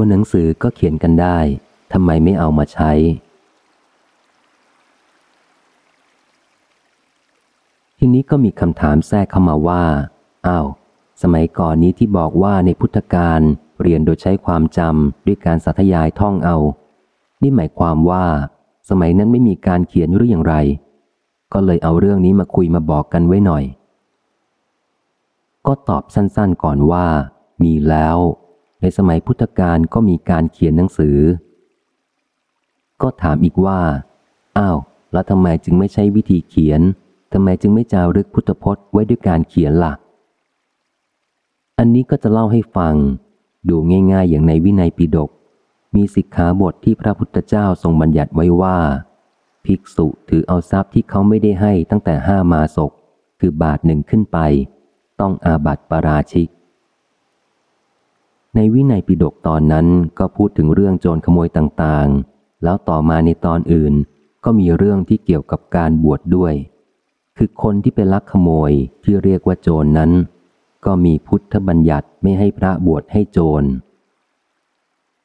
ตัวหนังสือก็เขียนกันได้ทำไมไม่เอามาใช้ ทีนี้ก็มีคำถามแทรกเข้ามาว่าอ้าวสมัยก่อนนี้ที่บอกว่าในพุทธการเรียนโดยใช้ความจำด้วยการสัทยายท่องเอา นี่หมายความว่า สมัยนั้นไม่มีการเขียนหรืออย่างไร ก็เลยเอาเรื่องนี้มาคุยมาบอกกันไว้หน่อย ก็ตอบสั้นๆก่อนว่า มีแล้ว ในสมัยพุทธกาลก็มีการเขียนหนังสือ ก็ถามอีกว่า อ้าว แล้วทำไมจึงไม่ใช้วิธีเขียนทำไมจึงไม่จารึกพุทธพจน์ไว้ด้วยการเขียนละ่ะ อันนี้ก็จะเล่าให้ฟัง ดูง่ายๆอย่างในวินัยปิฎกมีสิกขาบทที่พระพุทธเจ้าทรงบัญญัติไว้ว่า ภิกษุถือเอาทรัพย์ที่เขาไม่ได้ให้ตั้งแต่ห้ามาศกคือบาทหนึ่งขึ้นไป ต้องอาบัติปาราชิก ในวินัยปิฎกตอนนั้นก็พูดถึงเรื่องโจรขโมยต่างๆ แล้วต่อมาในตอนอื่น ก็มีเรื่องที่เกี่ยวกับการบวชดด้วย คือคนที่ไปลักขโมยที่เรียกว่าโจรนนั้น ก็มีพุทธบัญญัติไม่ให้พระบวชให้โจร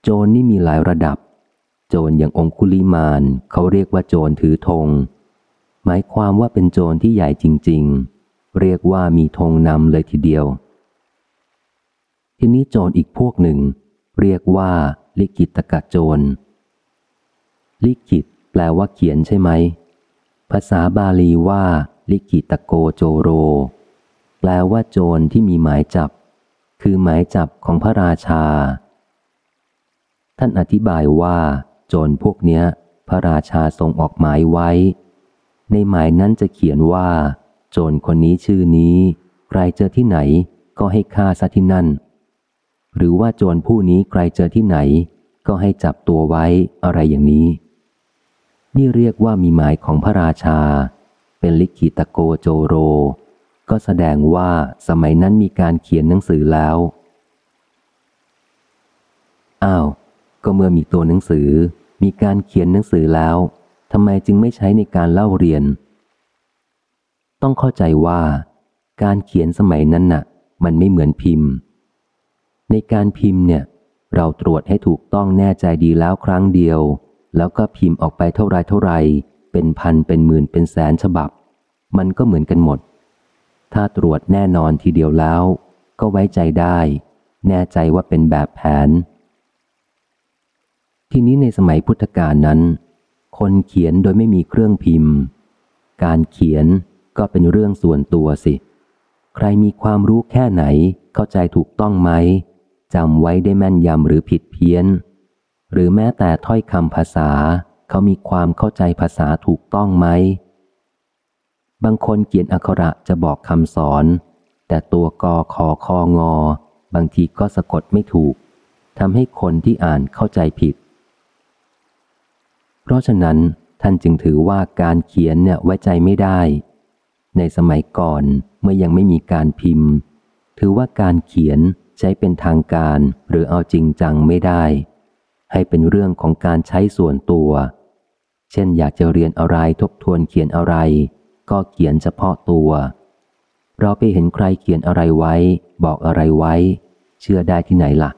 โจรนนี่มีหลายระดับ โจรอย่างองคุลิมานเขาเรียกว่าโจรถือธง หมายความว่าเป็นโจรที่ใหญ่จริง ๆ เรียกว่ามีธงนำเลยทีเดียว ทีนี้โจรอีกพวกหนึ่ง เรียกว่า ลิกิตกะโจร ลิกิต แปลว่าเขียนใช่ไหม ภาษาบาลีว่า ลิกิตโกโจโร แปลว่าโจรที่มีหมายจับ คือหมายจับของพระราชา ท่านอธิบายว่า โจรพวกเนี้ย พระราชาทรงออกหมายไว้ ในหมายนั้นจะเขียนว่า โจรคนนี้ชื่อนี้ ใครเจอที่ไหนก็ให้ฆ่าซะที่นั่น หรือว่าโจรผู้นี้ใครเจอที่ไหน ก็ให้จับตัวไว้อะไรอย่างนี้ นี่เรียกว่ามีหมายของพระราชา เป็นลิขิตโกโจโร ก็แสดงว่าสมัยนั้นมีการเขียนหนังสือแล้วอ้าวก็เมื่อมีตัวหนังสือ มีการเขียนหนังสือแล้วทำไมจึงไม่ใช้ในการเล่าเรียน ต้องเข้าใจว่า การเขียนสมัยนั้นน่ะ มันไม่เหมือนพิมพ์ ในการพิมพ์เนี่ย เราตรวจให้ถูกต้องแน่ใจดีแล้วครั้งเดียว แล้วก็พิมพ์ออกไปเท่าไรเท่าไรเป็นพันเป็นหมื่นเป็นแสนฉบับ มันก็เหมือนกันหมด ถ้าตรวจแน่นอนทีเดียวแล้ว ก็ไว้ใจได้ แน่ใจว่าเป็นแบบแผน ทีนี้ในสมัยพุทธกาลนั้น คนเขียนโดยไม่มีเครื่องพิมพ์ การเขียนก็เป็นเรื่องส่วนตัวสิ ใครมีความรู้แค่ไหนเข้าใจถูกต้องไหม จำไว้ได้แม่นยำหรือผิดเพี้ยน หรือแม้แต่ถ้อยคำภาษา เขามีความเข้าใจภาษาถูกต้องไหม บางคนเขียนอักขระจะบอกคำสอน แต่ตัวกอขอคองอ บางทีก็สะกดไม่ถูกทำให้คนที่อ่านเข้าใจผิด เพราะฉะนั้นท่านจึงถือว่าการเขียนเนี่ยไว้ใจไม่ได้ ในสมัยก่อนเมื่อยังไม่มีการพิมพ์ ถือว่าการเขียน ใช้เป็นทางการหรือเอาจริงจังไม่ได้ ให้เป็นเรื่องของการใช้ส่วนตัว เช่นอยากจะเรียนอะไรทบทวนเขียนอะไร ก็เขียนเฉพาะตัว เราไปเห็นใครเขียนอะไรไว้ บอกอะไรไว้ เชื่อได้ที่ไหนละ่ะ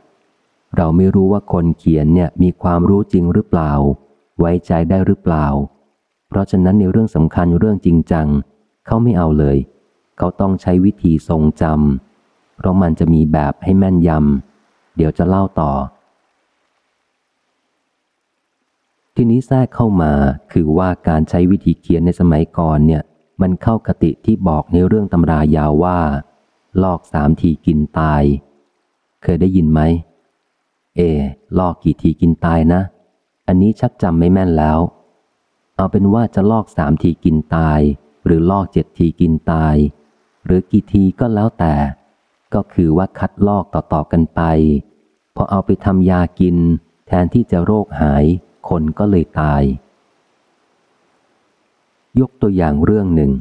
เราไม่รู้ว่าคนเขียนเนี่ยมีความรู้จริงหรือเปล่า ไว้ใจได้หรือเปล่า เพราะฉะนั้นในเรื่องสำคัญเรื่องจริงจัง เขาไม่เอาเลย เขาต้องใช้วิธีทรงจำ เพราะมันจะมีแบบให้แม่นยำ เดี๋ยวจะเล่าต่อ ทีนี้แทรกเข้ามาคือว่าการใช้วิธีเขียนในสมัยก่อนเนี่ย มันเข้ากติที่บอกในเรื่องตำรายาวว่า ลอกสามทีกินตาย เคยได้ยินไหม เอ ลอกกี่ทีกินตายนะ อันนี้ชักจำไม่แม่นแล้ว เอาเป็นว่าจะลอกสามทีกินตาย หรือลอกเจ็ดทีกินตาย หรือกี่ทีก็แล้วแต่ ก็คือว่าคัดลอกต่อๆกันไป พอเอาไปทำยากิน แทนที่จะโรคหาย คนก็เลยตาย ยกตัวอย่างเรื่องหนึ่ง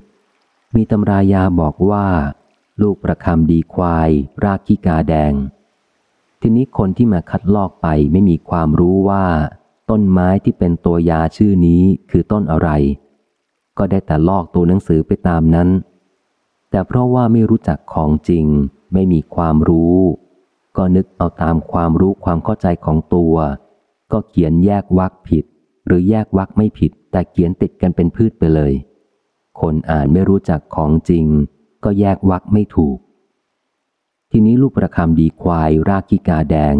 มีตำรายาบอกว่า ลูกประคำดีควาย รากขี้กาแดง ทีนี้คนที่มาคัดลอกไปไม่มีความรู้ว่า ต้นไม้ที่เป็นตัวยาชื่อนี้คือต้นอะไร ก็ได้แต่ลอกตัวหนังสือไปตามนั้น แต่เพราะว่าไม่รู้จักของจริง ไม่มีความรู้ ก็นึกเอาตามความรู้ความเข้าใจของตัว ก็เขียนแยกวักผิด หรือแยกวักไม่ผิด แต่เขียนติดกันเป็นพืชไปเลย คนอ่านไม่รู้จักของจริง ก็แยกวักไม่ถูก ทีนี้ลูกประคำดีควายรากกิกาแดง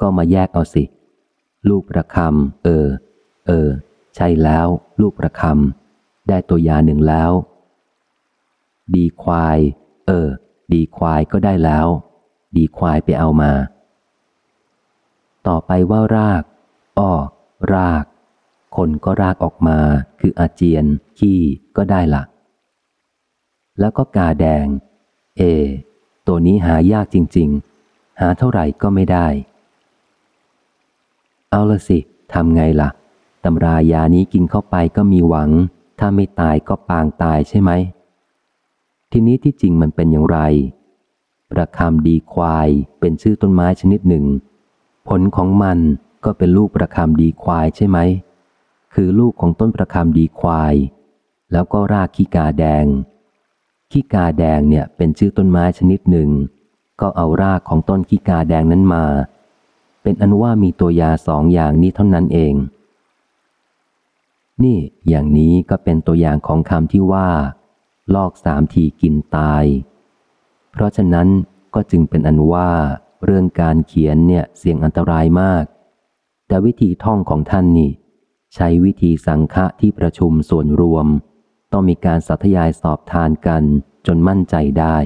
ก็มาแยกเอาสิ ลูกประคำเออ เออ ใช่แล้ว ลูกประคำได้ตัวยาหนึ่งแล้ว ดีควาย เออ ดีควายก็ได้แล้ว ดีควายไปเอามา ต่อไปว่าราก อ้อ ราก คนก็รากออกมา คืออาเจียน ขี้ก็ได้ละ แล้วก็กาแดง เอ ตัวนี้หายากจริง ๆ หาเท่าไหร่ก็ไม่ได้ เอาละสิทำไงละ่ะตำรายานี้กินเข้าไปก็มีหวัง ถ้าไม่ตายก็ปางตายใช่ไหม ทีนี้ที่จริงมันเป็นอย่างไร ประคำดีควายเป็นชื่อต้นไม้ชนิดหนึ่ง ผลของมันก็เป็นลูกประคำดีควายใช่ไหม คือลูกของต้นประคำดีควาย แล้วก็รากขี้กาแดง ขี้กาแดงเนี่ยเป็นชื่อต้นไม้ชนิดหนึ่ง ก็เอารากของต้นขี้กาแดงนั้นมา เป็นอันว่ามีตัวยาสองอย่างนี้เท่านั้นเอง นี่อย่างนี้ก็เป็นตัวอย่างของคำที่ว่า ลอกสามทีกินตาย เพราะฉะนั้นก็จึงเป็นอันว่าเรื่องการเขียนเนี่ยเสี่ยงอันตรายมาก แต่วิธีท่องของท่านนี่ ใช้วิธีสังฆะที่ประชุมส่วนรวม ต้องมีการสัทยายสอบทานกันจนมั่นใจได้